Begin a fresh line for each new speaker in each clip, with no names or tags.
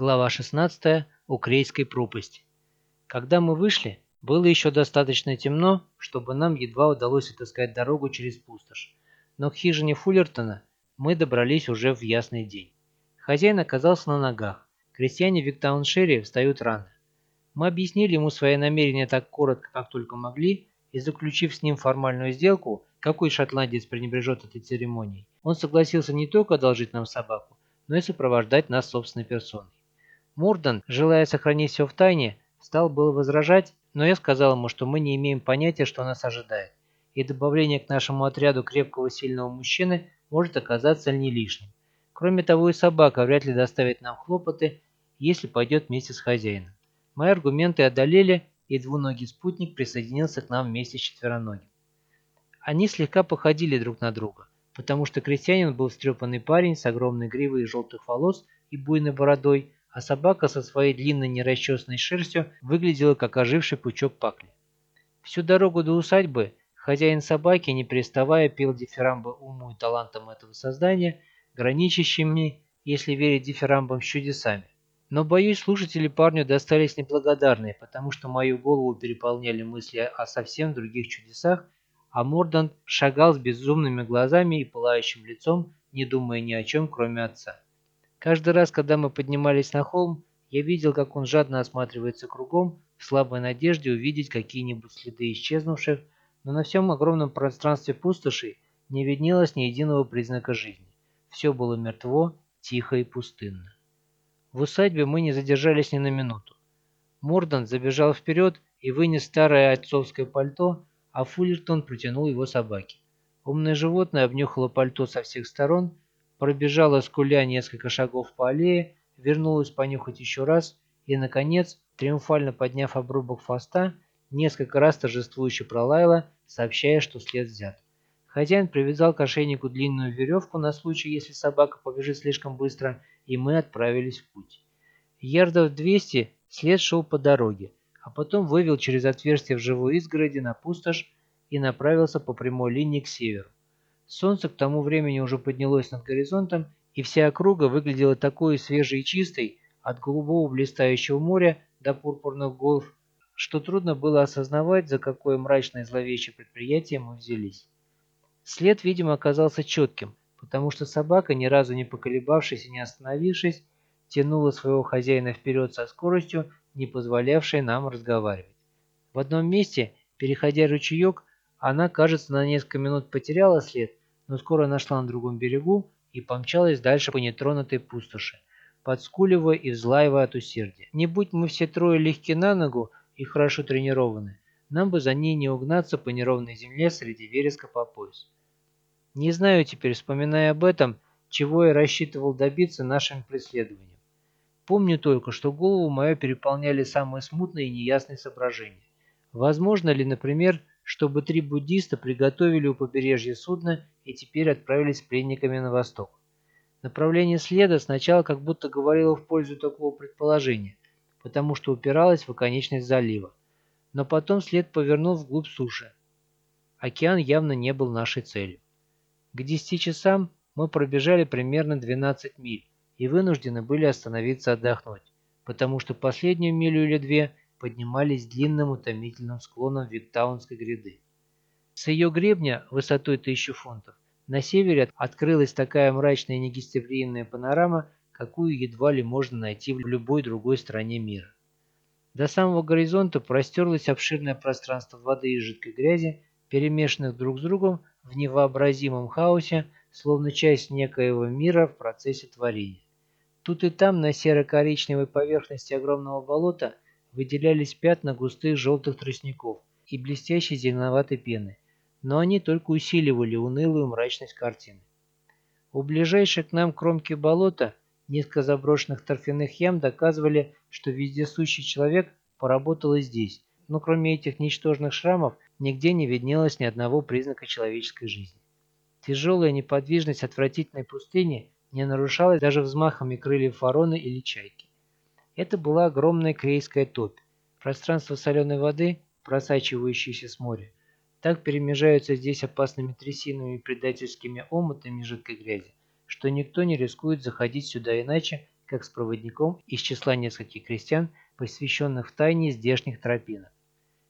Глава 16. У Крейской пропасти. Когда мы вышли, было еще достаточно темно, чтобы нам едва удалось отыскать дорогу через пустошь. Но к хижине Фуллертона мы добрались уже в ясный день. Хозяин оказался на ногах. Крестьяне в Виктауншире встают рано. Мы объяснили ему свои намерения так коротко, как только могли, и заключив с ним формальную сделку, какой шотландец пренебрежет этой церемонией, он согласился не только одолжить нам собаку, но и сопровождать нас собственной персоной. Мордан, желая сохранить все в тайне, стал было возражать, но я сказал ему, что мы не имеем понятия, что нас ожидает, и добавление к нашему отряду крепкого сильного мужчины может оказаться не лишним. Кроме того, и собака вряд ли доставит нам хлопоты, если пойдет вместе с хозяином. Мои аргументы одолели, и двуногий спутник присоединился к нам вместе с четвероногим. Они слегка походили друг на друга, потому что крестьянин был встрепанный парень с огромной гривой желтых волос и буйной бородой, а собака со своей длинной нерасчесанной шерстью выглядела как оживший пучок пакли. Всю дорогу до усадьбы хозяин собаки, не переставая, пел дифирамбы уму и талантам этого создания, граничащими, если верить дифирамбам, с чудесами. Но, боюсь, слушатели парню достались неблагодарные, потому что мою голову переполняли мысли о совсем других чудесах, а Мордант шагал с безумными глазами и пылающим лицом, не думая ни о чем, кроме отца. Каждый раз, когда мы поднимались на холм, я видел, как он жадно осматривается кругом, в слабой надежде увидеть какие-нибудь следы исчезнувших, но на всем огромном пространстве пустоши не виднелось ни единого признака жизни. Все было мертво, тихо и пустынно. В усадьбе мы не задержались ни на минуту. Мордан забежал вперед и вынес старое отцовское пальто, а Фуллертон протянул его собаке. Умное животное обнюхало пальто со всех сторон пробежала скуля несколько шагов по аллее, вернулась понюхать еще раз и, наконец, триумфально подняв обрубок хвоста, несколько раз торжествующе пролаяла, сообщая, что след взят. Хозяин привязал к ошейнику длинную веревку на случай, если собака побежит слишком быстро, и мы отправились в путь. Ярдов 200 след шел по дороге, а потом вывел через отверстие в живой изгороди на пустошь и направился по прямой линии к северу. Солнце к тому времени уже поднялось над горизонтом, и вся округа выглядела такой свежей и чистой, от голубого блистающего моря до пурпурных гор, что трудно было осознавать, за какое мрачное и зловещее предприятие мы взялись. След, видимо, оказался четким, потому что собака, ни разу не поколебавшись и не остановившись, тянула своего хозяина вперед со скоростью, не позволявшей нам разговаривать. В одном месте, переходя ручеек, она, кажется, на несколько минут потеряла след, но скоро нашла на другом берегу и помчалась дальше по нетронутой пустоши, подскуливая и взлаивая от усердия. Не будь мы все трое легки на ногу и хорошо тренированы, нам бы за ней не угнаться по неровной земле среди вереска по пояс. Не знаю теперь, вспоминая об этом, чего я рассчитывал добиться нашим преследованием. Помню только, что голову мою переполняли самые смутные и неясные соображения. Возможно ли, например, чтобы три буддиста приготовили у побережья судно и теперь отправились пленниками на восток. Направление следа сначала как будто говорило в пользу такого предположения, потому что упиралось в оконечность залива. Но потом след повернул вглубь суши. Океан явно не был нашей целью. К 10 часам мы пробежали примерно 12 миль и вынуждены были остановиться отдохнуть, потому что последнюю милю или две поднимались длинным утомительным склоном Виктаунской гряды. С ее гребня, высотой тысячу фунтов, на севере открылась такая мрачная и негостеприимная панорама, какую едва ли можно найти в любой другой стране мира. До самого горизонта простерлось обширное пространство воды и жидкой грязи, перемешанных друг с другом в невообразимом хаосе, словно часть некоего мира в процессе творения. Тут и там на серо-коричневой поверхности огромного болота – выделялись пятна густых желтых тростников и блестящей зеленоватой пены, но они только усиливали унылую мрачность картины. У ближайшей к нам кромки болота несколько заброшенных торфяных ям доказывали, что вездесущий человек поработал и здесь, но кроме этих ничтожных шрамов нигде не виднелось ни одного признака человеческой жизни. Тяжелая неподвижность отвратительной пустыни не нарушалась даже взмахами крыльев вороны или чайки. Это была огромная крейская топь. Пространство соленой воды, просачивающееся с моря, так перемежаются здесь опасными трясинами и предательскими омутами жидкой грязи, что никто не рискует заходить сюда иначе, как с проводником из числа нескольких крестьян, посвященных в тайне здешних тропинок.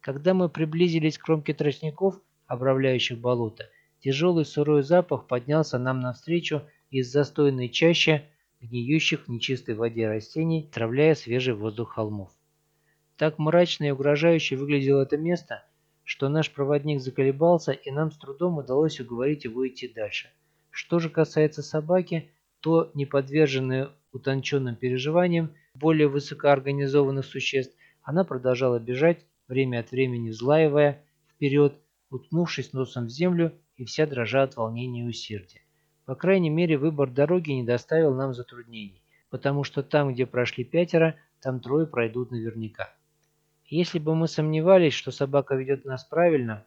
Когда мы приблизились к кромке тростников, обравляющих болото, тяжелый сырой запах поднялся нам навстречу из застойной чащи гниющих в нечистой воде растений, травляя свежий воздух холмов. Так мрачно и угрожающе выглядело это место, что наш проводник заколебался, и нам с трудом удалось уговорить его идти дальше. Что же касается собаки, то, не подверженная утонченным переживаниям более высокоорганизованных существ, она продолжала бежать, время от времени взлаивая вперед, уткнувшись носом в землю и вся дрожа от волнения и усердия. По крайней мере, выбор дороги не доставил нам затруднений, потому что там, где прошли пятеро, там трое пройдут наверняка. Если бы мы сомневались, что собака ведет нас правильно,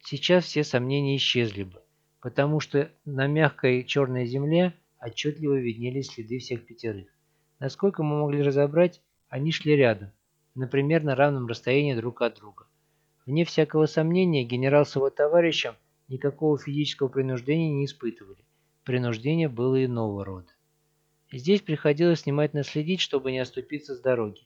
сейчас все сомнения исчезли бы, потому что на мягкой черной земле отчетливо виднелись следы всех пятерых. Насколько мы могли разобрать, они шли рядом, например, на равном расстоянии друг от друга. Вне всякого сомнения, генерал с его товарищем никакого физического принуждения не испытывали. Принуждение было иного рода. Здесь приходилось внимательно следить, чтобы не оступиться с дороги.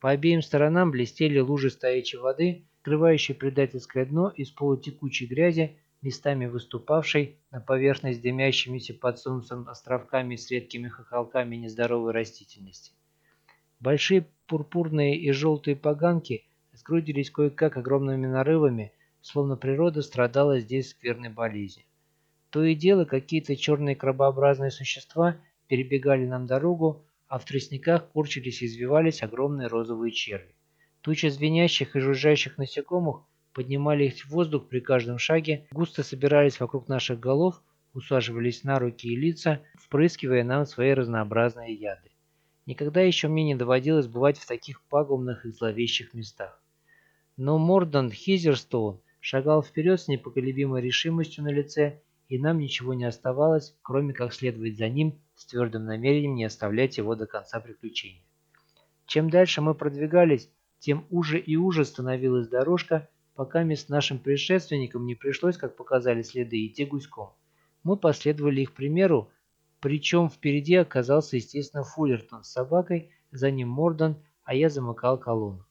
По обеим сторонам блестели лужи стоячей воды, скрывающие предательское дно из полутекучей грязи, местами выступавшей на поверхность дымящимися под солнцем островками с редкими хохолками нездоровой растительности. Большие пурпурные и желтые поганки сгрудились кое-как огромными нарывами, словно природа страдала здесь скверной болезнью. То и дело какие-то черные крабообразные существа перебегали нам дорогу, а в тростниках корчились и извивались огромные розовые черви. Тучи звенящих и жужжащих насекомых поднимали их в воздух при каждом шаге, густо собирались вокруг наших голов, усаживались на руки и лица, впрыскивая нам свои разнообразные яды. Никогда еще мне не доводилось бывать в таких пагубных и зловещих местах. Но Мордан Хизерстоун шагал вперед с непоколебимой решимостью на лице, и нам ничего не оставалось, кроме как следовать за ним с твердым намерением не оставлять его до конца приключения. Чем дальше мы продвигались, тем уже и уже становилась дорожка, пока с нашим предшественникам не пришлось, как показали следы, идти гуськом. Мы последовали их примеру, причем впереди оказался, естественно, Фуллертон с собакой, за ним Мордан, а я замыкал колонну.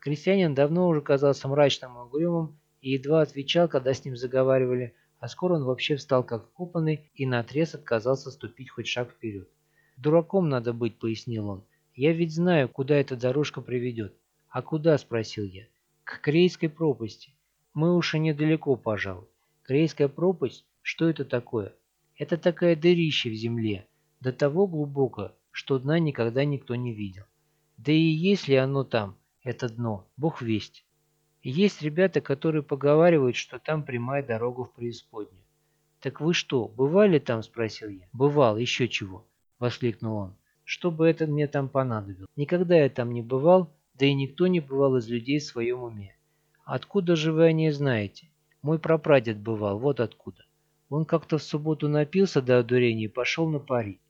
Крестьянин давно уже казался мрачным и угрюмым и едва отвечал, когда с ним заговаривали, а скоро он вообще встал как вкопанный и наотрез отказался ступить хоть шаг вперед. «Дураком надо быть», — пояснил он. «Я ведь знаю, куда эта дорожка приведет». «А куда?» — спросил я. «К Крейской пропасти. Мы уж и недалеко, пожалуй. Крейская пропасть? Что это такое?» «Это такая дырища в земле, до того глубоко, что дна никогда никто не видел. Да и есть ли оно там, это дно, бог весть. Есть ребята, которые поговаривают, что там прямая дорога в преисподнюю. «Так вы что, бывали там?» – спросил я. «Бывал, еще чего», – воскликнул он. «Что бы это мне там понадобилось? Никогда я там не бывал, да и никто не бывал из людей в своем уме. Откуда же вы о ней знаете? Мой прапрадед бывал, вот откуда. Он как-то в субботу напился до одурения и пошел на пари.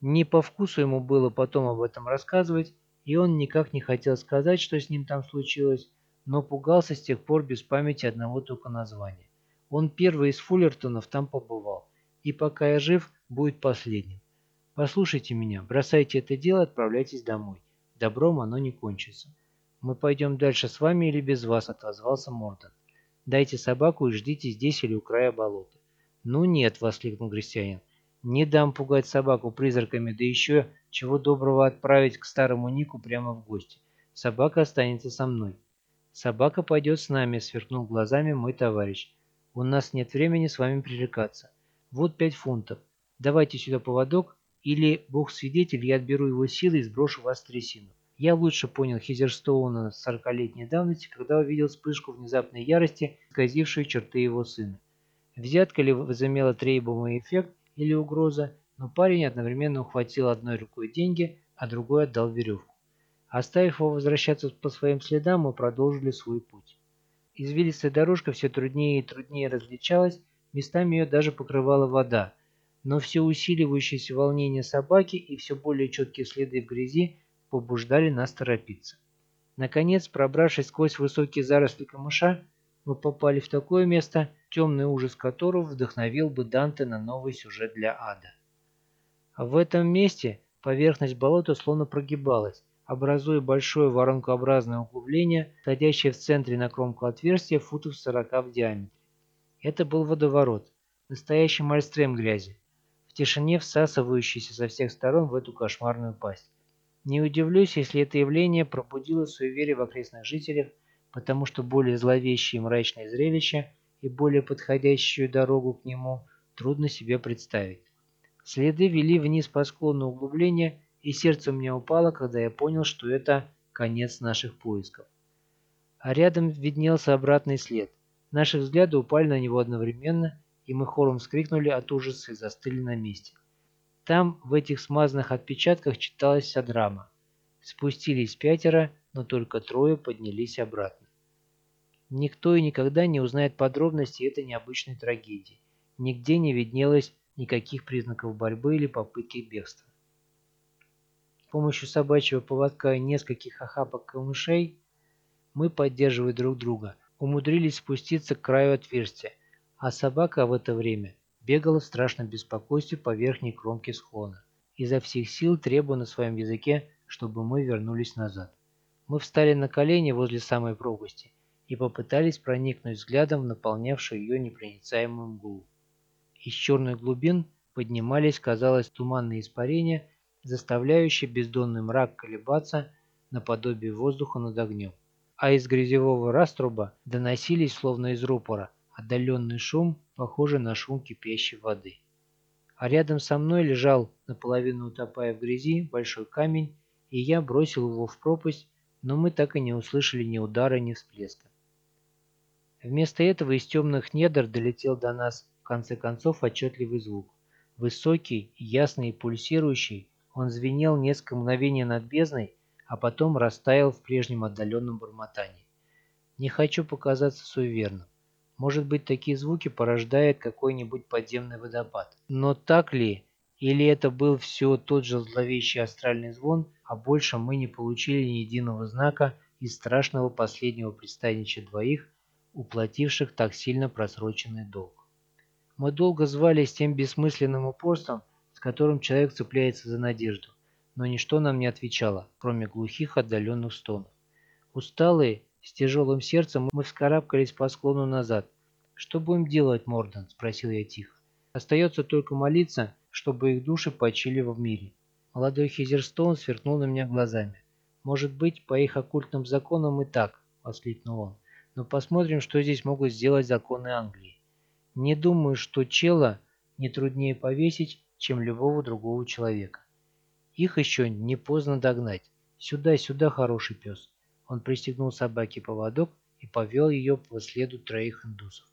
Не по вкусу ему было потом об этом рассказывать, и он никак не хотел сказать, что с ним там случилось, но пугался с тех пор без памяти одного только названия. Он первый из Фуллертонов там побывал, и пока я жив, будет последним. Послушайте меня, бросайте это дело, отправляйтесь домой. Добром оно не кончится. Мы пойдем дальше с вами или без вас, отозвался Мортон. Дайте собаку и ждите здесь или у края болота. Ну нет, воскликнул крестьянин. Не дам пугать собаку призраками, да еще чего доброго отправить к старому Нику прямо в гости. Собака останется со мной. «Собака пойдет с нами», — сверкнул глазами мой товарищ. «У нас нет времени с вами пререкаться. Вот пять фунтов. Давайте сюда поводок, или, бог свидетель, я отберу его силы и сброшу вас в трясину». Я лучше понял Хизерстоуна сорокалетней давности, когда увидел вспышку внезапной ярости, исказившую черты его сына. Взятка ли возымела требуемый эффект или угроза, но парень одновременно ухватил одной рукой деньги, а другой отдал веревку. Оставив его возвращаться по своим следам, мы продолжили свой путь. Извилистая дорожка все труднее и труднее различалась, местами ее даже покрывала вода, но все усиливающееся волнение собаки и все более четкие следы в грязи побуждали нас торопиться. Наконец, пробравшись сквозь высокие заросли камыша, мы попали в такое место, темный ужас которого вдохновил бы Данте на новый сюжет для ада. В этом месте Поверхность болота словно прогибалась, образуя большое воронкообразное углубление, сходящее в центре на кромку отверстия футов 40 в диаметре. Это был водоворот, настоящий мальстрем грязи, в тишине всасывающийся со всех сторон в эту кошмарную пасть. Не удивлюсь, если это явление пробудило суеверие в окрестных жителях, потому что более зловещее и мрачное зрелище и более подходящую дорогу к нему трудно себе представить. Следы вели вниз по склону углубления, и сердце у меня упало, когда я понял, что это конец наших поисков. А рядом виднелся обратный след. Наши взгляды упали на него одновременно, и мы хором вскрикнули от ужаса и застыли на месте. Там, в этих смазанных отпечатках, читалась вся драма. Спустились пятеро, но только трое поднялись обратно. Никто и никогда не узнает подробностей этой необычной трагедии. Нигде не виднелось никаких признаков борьбы или попытки бегства. С помощью собачьего поводка и нескольких охапок камышей мы, поддерживая друг друга, умудрились спуститься к краю отверстия, а собака в это время бегала в страшном беспокойстве по верхней кромке склона, изо всех сил требуя на своем языке, чтобы мы вернулись назад. Мы встали на колени возле самой пропасти и попытались проникнуть взглядом в наполнявшую ее непроницаемую мглу. Из черных глубин поднимались, казалось, туманные испарения, заставляющие бездонный мрак колебаться наподобие воздуха над огнем. А из грязевого раструба доносились, словно из рупора, отдаленный шум, похожий на шум кипящей воды. А рядом со мной лежал, наполовину утопая в грязи, большой камень, и я бросил его в пропасть, но мы так и не услышали ни удара, ни всплеска. Вместо этого из темных недр долетел до нас в конце концов отчетливый звук. Высокий, ясный и пульсирующий, он звенел несколько мгновений над бездной, а потом растаял в прежнем отдаленном бормотании. Не хочу показаться суеверным. Может быть, такие звуки порождает какой-нибудь подземный водопад. Но так ли? Или это был все тот же зловещий астральный звон, а больше мы не получили ни единого знака из страшного последнего пристанища двоих, уплативших так сильно просроченный долг. Мы долго звали с тем бессмысленным упорством, с которым человек цепляется за надежду, но ничто нам не отвечало, кроме глухих отдаленных стонов. Усталые, с тяжелым сердцем мы вскарабкались по склону назад. «Что будем делать, Мордан?» – спросил я тихо. «Остается только молиться, чтобы их души почили в мире». Молодой Хизерстоун сверкнул на меня глазами. «Может быть, по их оккультным законам и так», – воскликнул он. Но посмотрим, что здесь могут сделать законы Англии. Не думаю, что чела не труднее повесить, чем любого другого человека. Их еще не поздно догнать. Сюда, сюда, хороший пес. Он пристегнул собаке поводок и повел ее по следу троих индусов.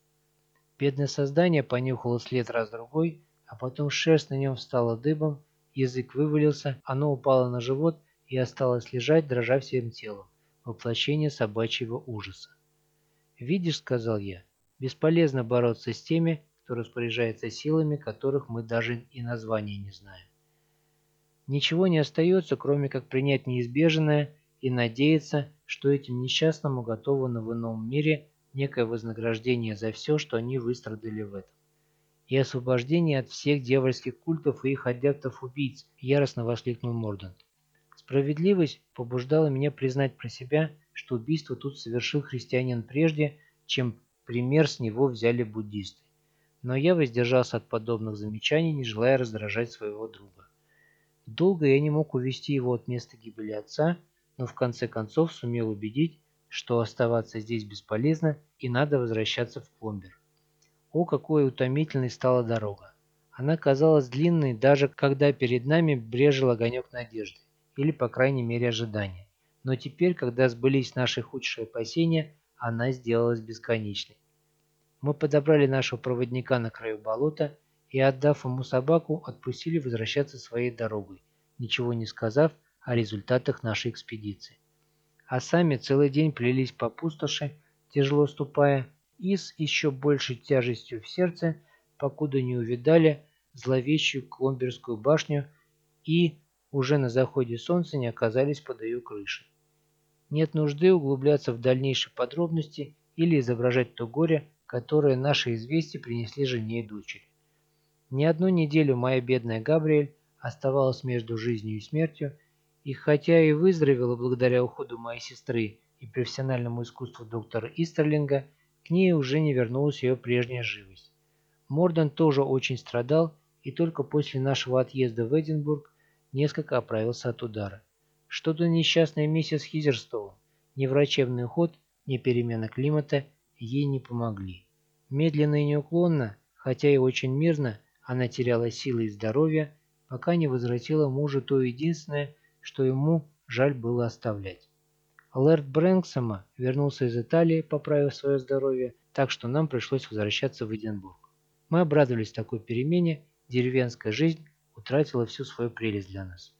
Бедное создание понюхало след раз-другой, а потом шерсть на нем стала дыбом, язык вывалился, оно упало на живот и осталось лежать, дрожа всем телом, воплощение собачьего ужаса. «Видишь, — сказал я, — бесполезно бороться с теми, кто распоряжается силами, которых мы даже и названия не знаем. Ничего не остается, кроме как принять неизбежное и надеяться, что этим несчастным уготовано в ином мире некое вознаграждение за все, что они выстрадали в этом. И освобождение от всех дьявольских культов и их адептов-убийц, яростно воскликнул Мордант. Справедливость побуждала меня признать про себя, что убийство тут совершил христианин прежде, чем пример с него взяли буддисты. Но я воздержался от подобных замечаний, не желая раздражать своего друга. Долго я не мог увести его от места гибели отца, но в конце концов сумел убедить, что оставаться здесь бесполезно и надо возвращаться в Пломбер. О, какой утомительной стала дорога! Она казалась длинной, даже когда перед нами брежил огонек надежды, или, по крайней мере, ожидания но теперь, когда сбылись наши худшие опасения, она сделалась бесконечной. Мы подобрали нашего проводника на краю болота и, отдав ему собаку, отпустили возвращаться своей дорогой, ничего не сказав о результатах нашей экспедиции. А сами целый день плелись по пустоши, тяжело ступая, и с еще большей тяжестью в сердце, покуда не увидали зловещую Кломберскую башню и уже на заходе солнца не оказались под ее крышей. Нет нужды углубляться в дальнейшие подробности или изображать то горе, которое наши известия принесли жене и дочери. Не одну неделю моя бедная Габриэль оставалась между жизнью и смертью, и хотя и выздоровела благодаря уходу моей сестры и профессиональному искусству доктора Истерлинга, к ней уже не вернулась ее прежняя живость. Мордан тоже очень страдал и только после нашего отъезда в Эдинбург несколько оправился от удара. Что-то несчастная миссис Хизерстоун, ни врачебный уход, ни перемена климата ей не помогли. Медленно и неуклонно, хотя и очень мирно, она теряла силы и здоровье, пока не возвратила мужу то единственное, что ему жаль было оставлять. Лэрд Брэнксома вернулся из Италии, поправив свое здоровье, так что нам пришлось возвращаться в Эдинбург. Мы обрадовались такой перемене, деревенская жизнь утратила всю свою прелесть для нас.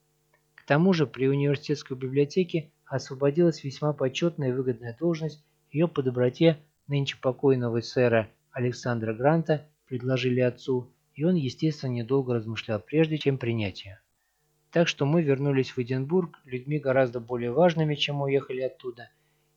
К тому же при университетской библиотеке освободилась весьма почетная и выгодная должность, ее по доброте нынче покойного сэра Александра Гранта предложили отцу, и он, естественно, недолго размышлял прежде, чем принять ее. Так что мы вернулись в Эдинбург людьми гораздо более важными, чем уехали оттуда,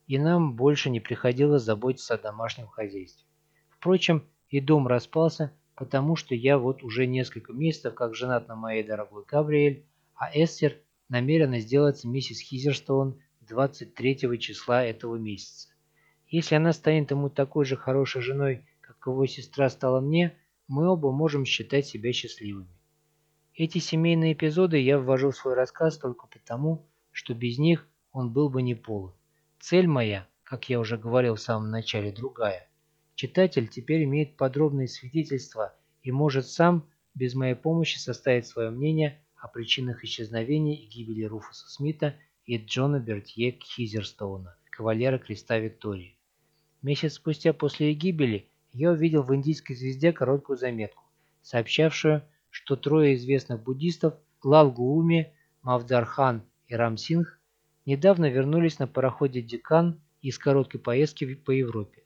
и нам больше не приходилось заботиться о домашнем хозяйстве. Впрочем, и дом распался, потому что я вот уже несколько месяцев как женат на моей дорогой Габриэль, а Эстер намерена сделаться миссис Хизерстоун 23 числа этого месяца. Если она станет ему такой же хорошей женой, как его сестра стала мне, мы оба можем считать себя счастливыми. Эти семейные эпизоды я ввожу в свой рассказ только потому, что без них он был бы не полон. Цель моя, как я уже говорил в самом начале, другая – Читатель теперь имеет подробные свидетельства и может сам, без моей помощи, составить свое мнение о причинах исчезновения и гибели Руфуса Смита и Джона Бертье Хизерстоуна, кавалера Креста Виктории. Месяц спустя после их гибели я увидел в «Индийской звезде» короткую заметку, сообщавшую, что трое известных буддистов Лал Гууми, Мавдархан и Рамсингх недавно вернулись на пароходе «Декан» из короткой поездки по Европе.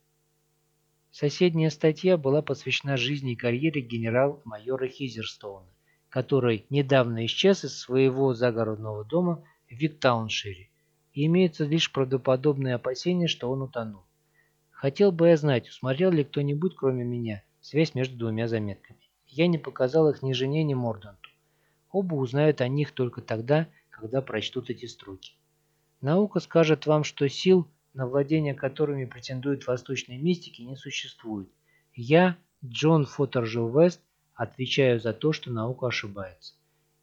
Соседняя статья была посвящена жизни и карьере генерал-майора Хизерстоуна, который недавно исчез из своего загородного дома в Виктауншире, и имеется лишь правдоподобное опасение, что он утонул. Хотел бы я знать, усмотрел ли кто-нибудь, кроме меня, связь между двумя заметками. Я не показал их ни жене, ни Морданту. Оба узнают о них только тогда, когда прочтут эти строки. Наука скажет вам, что сил – на владение которыми претендуют восточные мистики, не существует. Я, Джон Фоттерджил Вест, отвечаю за то, что наука ошибается.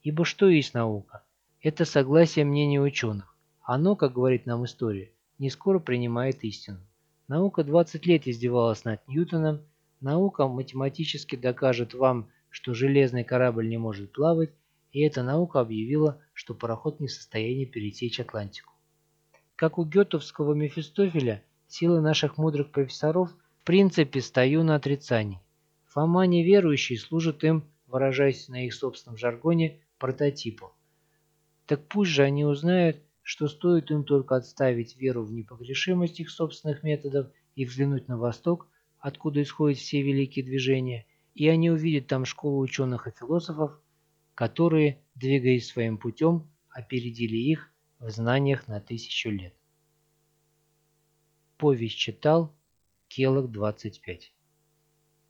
Ибо что есть наука? Это согласие мнений ученых. Оно, как говорит нам история, не скоро принимает истину. Наука 20 лет издевалась над Ньютоном, наука математически докажет вам, что железный корабль не может плавать, и эта наука объявила, что пароход не в состоянии пересечь Атлантику. Как у гетовского Мефистофеля, силы наших мудрых профессоров в принципе стою на отрицании. Фома неверующий служит им, выражаясь на их собственном жаргоне, прототипом. Так пусть же они узнают, что стоит им только отставить веру в непогрешимость их собственных методов и взглянуть на Восток, откуда исходят все великие движения, и они увидят там школу ученых и философов, которые, двигаясь своим путем, опередили их в знаниях на тысячу лет. Повесть читал Келок 25.